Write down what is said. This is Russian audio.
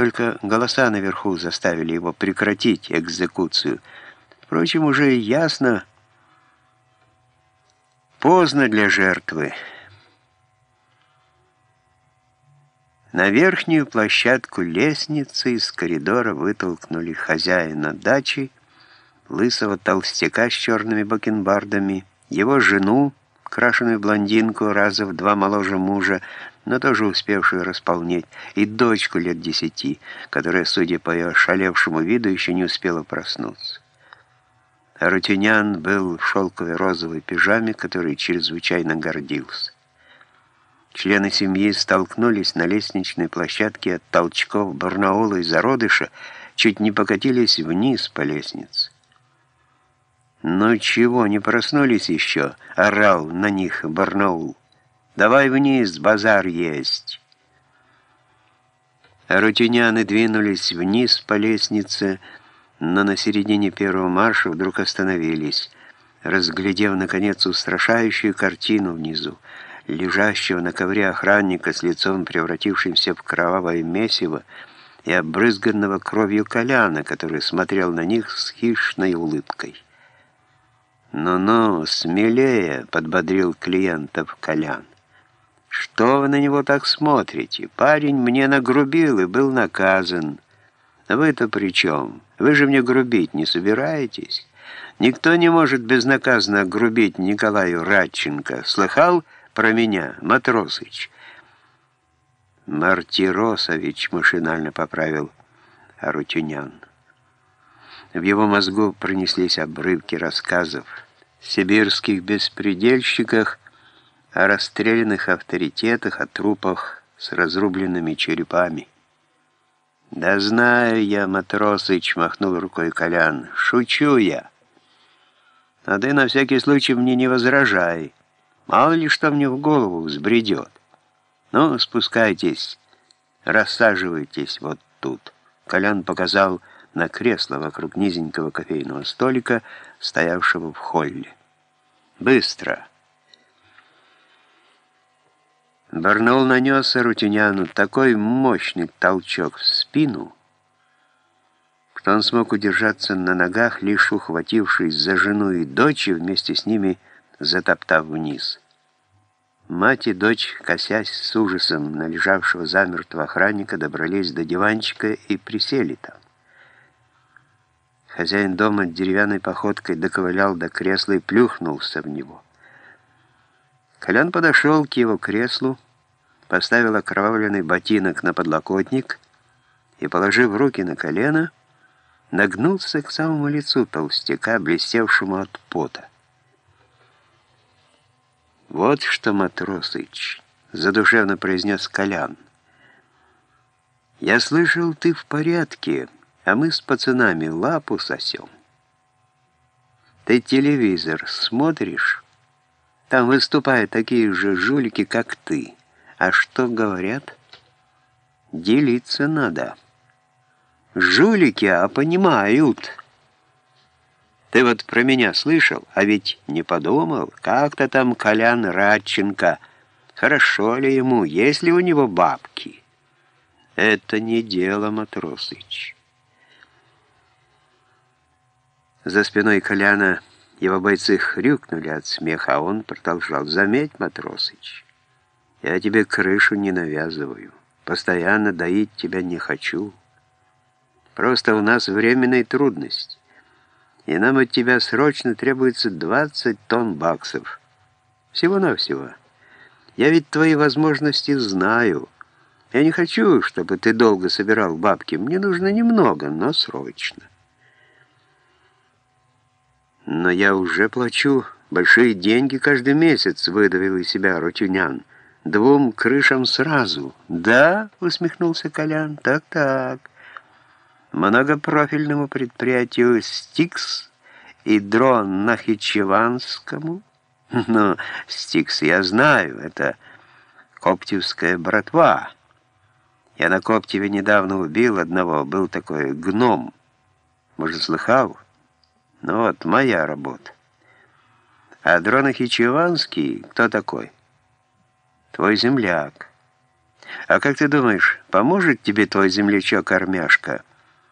Только голоса наверху заставили его прекратить экзекуцию. Впрочем, уже ясно, поздно для жертвы. На верхнюю площадку лестницы из коридора вытолкнули хозяина дачи, лысого толстяка с черными бакенбардами, его жену, крашеную блондинку, раза в два моложе мужа, но тоже успевшую располнеть, и дочку лет десяти, которая, судя по ее шалевшему виду, еще не успела проснуться. Рутинян был в шелковой розовой пижаме, которой чрезвычайно гордился. Члены семьи столкнулись на лестничной площадке от толчков Барнаула и зародыша, чуть не покатились вниз по лестнице. «Ну чего, не проснулись еще?» — орал на них Барнаул. «Давай вниз, базар есть!» Рутиняны двинулись вниз по лестнице, но на середине первого марша вдруг остановились, разглядев, наконец, устрашающую картину внизу лежащего на ковре охранника с лицом, превратившимся в кровавое месиво, и обрызганного кровью Коляна, который смотрел на них с хищной улыбкой. «Ну-ну, смелее!» — подбодрил клиентов Колян. «Что вы на него так смотрите? Парень мне нагрубил и был наказан. Вы-то при чем? Вы же мне грубить не собираетесь? Никто не может безнаказанно грубить Николаю Радченко. Слыхал?» про меня, Матросыч». «Мартиросович», — машинально поправил Арутюнян. В его мозгу пронеслись обрывки рассказов сибирских беспредельщиках, о расстрелянных авторитетах, о трупах с разрубленными черепами. «Да знаю я, Матросыч», — махнул рукой Колян, — «шучу я. А ты на всякий случай мне не возражай». Мало ли что мне в голову взбредет. Ну, спускайтесь, рассаживайтесь вот тут. Колян показал на кресло вокруг низенького кофейного столика, стоявшего в холле. Быстро. Барнаул нанес Рутюняну такой мощный толчок в спину, что он смог удержаться на ногах, лишь ухватившись за жену и дочь, и вместе с ними затоптав вниз. Мать и дочь, косясь с ужасом на лежавшего замертво охранника, добрались до диванчика и присели там. Хозяин дома деревянной походкой доковылял до кресла и плюхнулся в него. Колян подошел к его креслу, поставил окровавленный ботинок на подлокотник и, положив руки на колено, нагнулся к самому лицу толстяка, блестевшему от пота. «Вот что, Матросыч!» — задушевно произнес Колян. «Я слышал, ты в порядке, а мы с пацанами лапу сосем. Ты телевизор смотришь? Там выступают такие же жулики, как ты. А что говорят? Делиться надо. Жулики, а понимают». Ты вот про меня слышал, а ведь не подумал, как-то там Колян Радченко. Хорошо ли ему, есть ли у него бабки? Это не дело, Матросыч. За спиной Коляна его бойцы хрюкнули от смеха, а он продолжал. Заметь, Матросыч, я тебе крышу не навязываю, постоянно доить тебя не хочу. Просто у нас временная трудность и нам от тебя срочно требуется 20 тонн баксов. Всего-навсего. Я ведь твои возможности знаю. Я не хочу, чтобы ты долго собирал бабки. Мне нужно немного, но срочно. Но я уже плачу большие деньги каждый месяц, выдавил из себя Рутюнян. Двум крышам сразу. Да, усмехнулся Колян. Так-так многопрофильному предприятию «Стикс» и дрон Нахичеванскому. Но «Стикс» я знаю, это коптевская братва. Я на Коптеве недавно убил одного, был такой гном. Может, слыхал? Ну вот, моя работа. А Дронахичеванский кто такой? Твой земляк. А как ты думаешь, поможет тебе твой землячок-армяшка?»